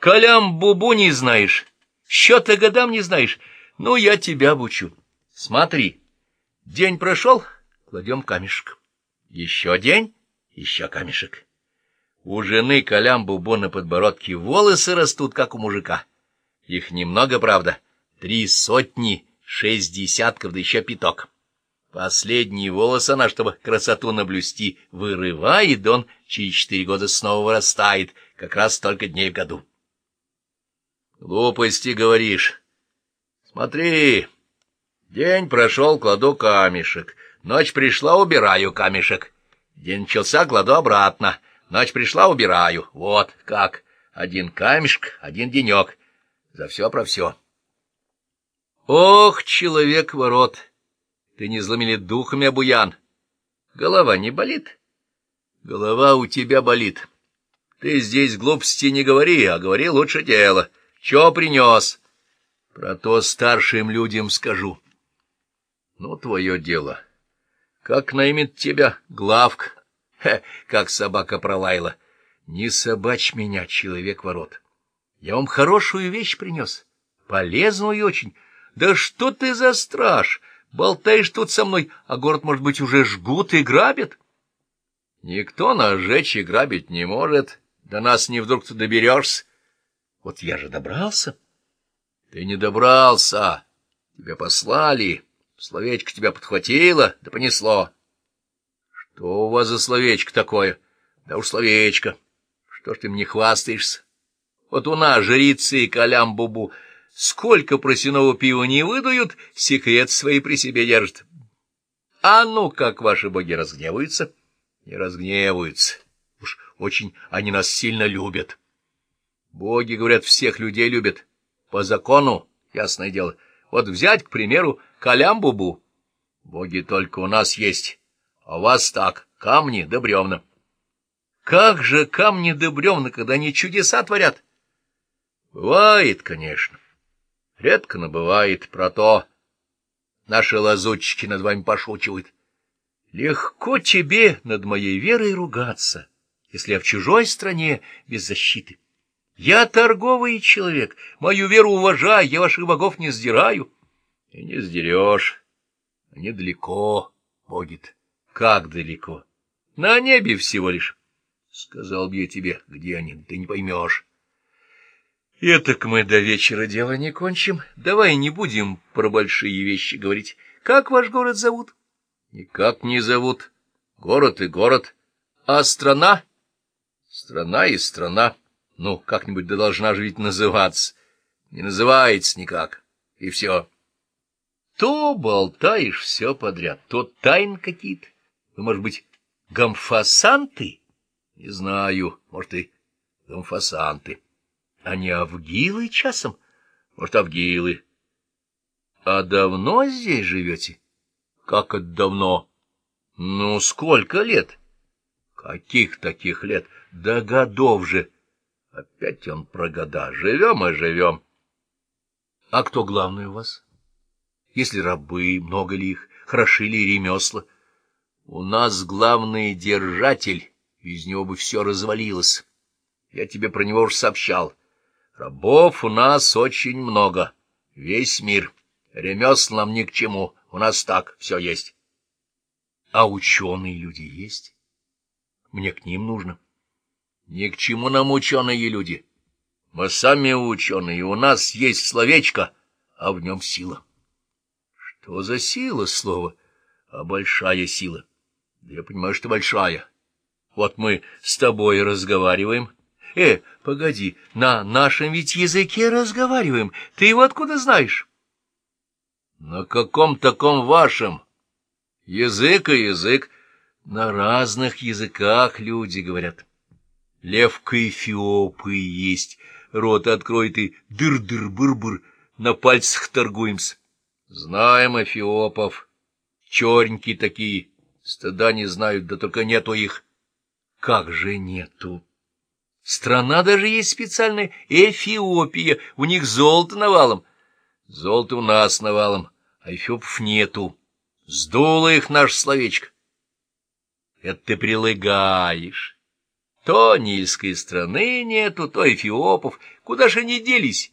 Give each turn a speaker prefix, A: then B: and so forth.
A: Калям-бубу не знаешь, счета годам не знаешь. Ну, я тебя обучу. Смотри, день прошел, кладем камешек. Еще день, еще камешек. У жены Калям-бубу на подбородке волосы растут, как у мужика. Их немного, правда, три сотни, шесть десятков, да еще пяток. Последний волос она, чтобы красоту наблюсти, вырывает, он через четыре года снова вырастает, как раз столько дней в году. Глупости говоришь. Смотри, день прошел, кладу камешек, ночь пришла, убираю камешек. День начался, кладу обратно, ночь пришла, убираю. Вот как, один камешек, один денек, за все про все. Ох, человек-ворот! Ты не зломили духами, Абуян. Голова не болит? Голова у тебя болит. Ты здесь глупости не говори, а говори лучше дело. Чё принес? Про то старшим людям скажу. Ну, твое дело. Как наймет тебя главк? Хе, как собака пролаяла. Не собачь меня, человек-ворот. Я вам хорошую вещь принес, полезную очень. Да что ты за страж? Болтаешь тут со мной, а город, может быть, уже жгут и грабят? Никто нас жечь и грабить не может. До нас не вдруг ты доберешься. Вот я же добрался. Ты не добрался. Тебя послали. Словечко тебя подхватило, да понесло. Что у вас за словечко такое? Да уж словечко. Что ж ты мне хвастаешься? Вот у нас жрицы и калям-бубу Сколько просяного пива не выдают, секрет свои при себе держат. А ну, как ваши боги разгневаются? Не разгневаются. Уж очень они нас сильно любят. Боги, говорят, всех людей любят. По закону, ясное дело. Вот взять, к примеру, калямбубу. Боги только у нас есть, а у вас так, камни да бревна. Как же камни да бревна, когда они чудеса творят? Бывает, конечно. Редко, но бывает про то. Наши лазутчики над вами пошучивают. Легко тебе над моей верой ругаться, если я в чужой стране без защиты. Я торговый человек, мою веру уважаю, я ваших богов не сдираю. И не сдерешь. Они далеко, Богит. Как далеко? На небе всего лишь. Сказал бы я тебе, где они, ты не поймешь. Этак мы до вечера дело не кончим. Давай не будем про большие вещи говорить. Как ваш город зовут? Никак не зовут. Город и город. А страна? Страна и страна. Ну, как-нибудь да должна же ведь называться. Не называется никак. И все. То болтаешь все подряд, то тайн какие-то. Вы, может быть, гамфасанты? Не знаю, может, и гамфасанты. А не Авгилы часом? Может, Авгилы. А давно здесь живете? Как это давно? Ну, сколько лет? Каких таких лет? Да годов же. Опять он про года. Живем и живем. А кто главный у вас? Если рабы, много ли их, хороши ли ремесла? У нас главный держатель, из него бы все развалилось. Я тебе про него уж сообщал. Рабов у нас очень много, весь мир. Ремесл нам ни к чему, у нас так все есть. А ученые люди есть? Мне к ним нужно. Ни к чему нам ученые люди. Мы сами ученые, у нас есть словечко, а в нем сила. Что за сила слово? А большая сила. Я понимаю, что большая. Вот мы с тобой разговариваем, Э, погоди, на нашем ведь языке разговариваем. Ты его откуда знаешь? На каком таком вашем? Язык и язык. На разных языках люди говорят. Левка Эфиопы есть. Рот открой ты, дыр-дыр-быр-быр, на пальцах торгуемся. Знаем эфиопов. Черненькие такие. Стыда не знают, да только нету их. Как же нету? Страна даже есть специальная Эфиопия, у них золото навалом. Золото у нас навалом, а эфиопов нету. Сдуло их наш словечко. Это ты прилагаешь. То нильской страны нету, то эфиопов. Куда же они делись?